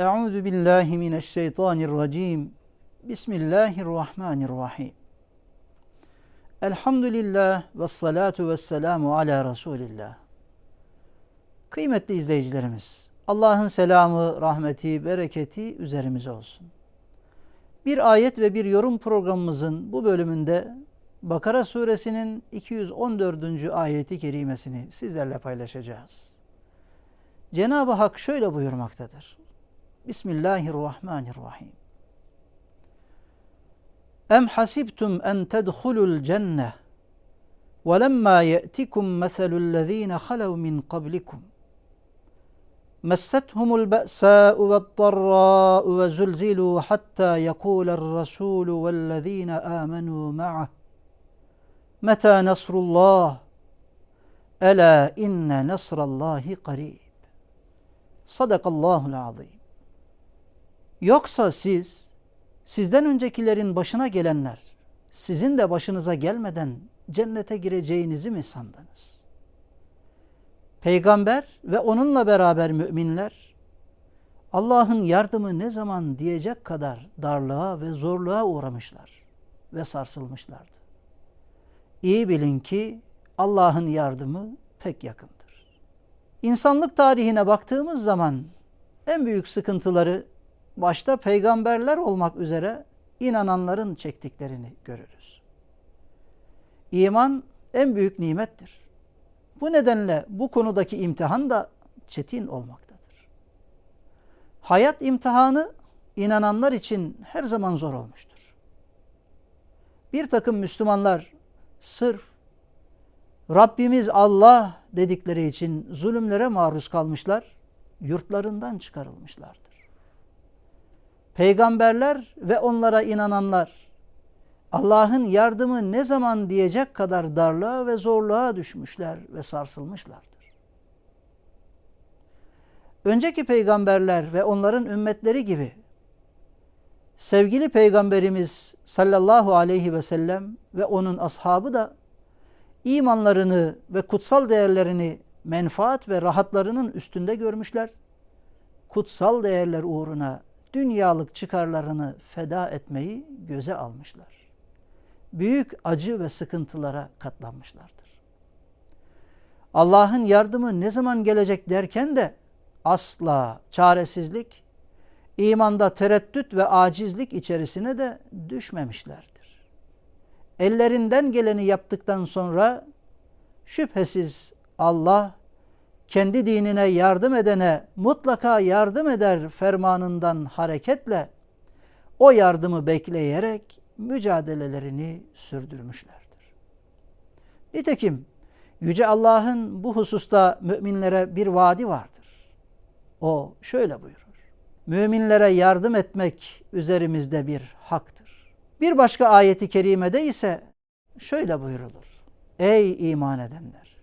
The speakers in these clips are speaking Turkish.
Euzu billahi mineşşeytanirracim. Bismillahirrahmanirrahim. Elhamdülillah ve salatu ve selamu ala Resulillah. Kıymetli izleyicilerimiz, Allah'ın selamı, rahmeti, bereketi üzerimize olsun. Bir ayet ve bir yorum programımızın bu bölümünde Bakara suresinin 214. ayeti kerimesini sizlerle paylaşacağız. Cenab-ı Hak şöyle buyurmaktadır. بسم الله الرحمن الرحيم. أم حسبتم أن تدخلوا الجنة ولما يأتكم مثل الذين خلوا من قبلكم؟ مستهم البأساء والضراء وزلزلوا حتى يقول الرسول والذين آمنوا معه متى نصر الله؟ ألا إن نصر الله قريب. صدق الله العظيم. Yoksa siz, sizden öncekilerin başına gelenler, sizin de başınıza gelmeden cennete gireceğinizi mi sandınız? Peygamber ve onunla beraber müminler, Allah'ın yardımı ne zaman diyecek kadar darlığa ve zorluğa uğramışlar ve sarsılmışlardı. İyi bilin ki Allah'ın yardımı pek yakındır. İnsanlık tarihine baktığımız zaman en büyük sıkıntıları başta peygamberler olmak üzere inananların çektiklerini görürüz. İman en büyük nimettir. Bu nedenle bu konudaki imtihan da çetin olmaktadır. Hayat imtihanı inananlar için her zaman zor olmuştur. Bir takım Müslümanlar sırf Rabbimiz Allah dedikleri için zulümlere maruz kalmışlar, yurtlarından çıkarılmışlardır. Peygamberler ve onlara inananlar Allah'ın yardımı ne zaman diyecek kadar darlığa ve zorluğa düşmüşler ve sarsılmışlardır. Önceki peygamberler ve onların ümmetleri gibi sevgili peygamberimiz sallallahu aleyhi ve sellem ve onun ashabı da imanlarını ve kutsal değerlerini menfaat ve rahatlarının üstünde görmüşler. Kutsal değerler uğruna dünyalık çıkarlarını feda etmeyi göze almışlar. Büyük acı ve sıkıntılara katlanmışlardır. Allah'ın yardımı ne zaman gelecek derken de asla çaresizlik, imanda tereddüt ve acizlik içerisine de düşmemişler ellerinden geleni yaptıktan sonra şüphesiz Allah kendi dinine yardım edene mutlaka yardım eder fermanından hareketle o yardımı bekleyerek mücadelelerini sürdürmüşlerdir. Nitekim Yüce Allah'ın bu hususta müminlere bir vaadi vardır. O şöyle buyurur. Müminlere yardım etmek üzerimizde bir haktır. Bir başka ayeti kerimede ise şöyle buyurulur. Ey iman edenler!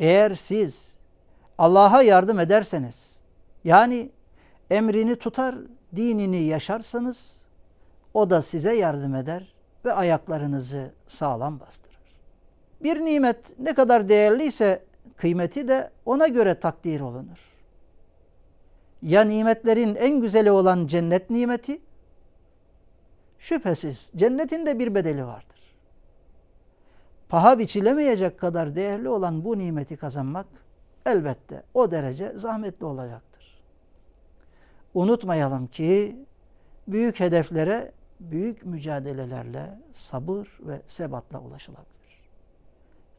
Eğer siz Allah'a yardım ederseniz, yani emrini tutar, dinini yaşarsanız, o da size yardım eder ve ayaklarınızı sağlam bastırır. Bir nimet ne kadar değerliyse kıymeti de ona göre takdir olunur. Ya nimetlerin en güzeli olan cennet nimeti Şüphesiz cennetin de bir bedeli vardır. Paha biçilemeyecek kadar değerli olan bu nimeti kazanmak elbette o derece zahmetli olacaktır. Unutmayalım ki büyük hedeflere büyük mücadelelerle sabır ve sebatla ulaşılabilir.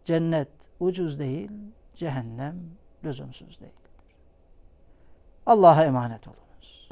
Cennet ucuz değil, cehennem lüzumsuz değildir. Allah'a emanet olunuz.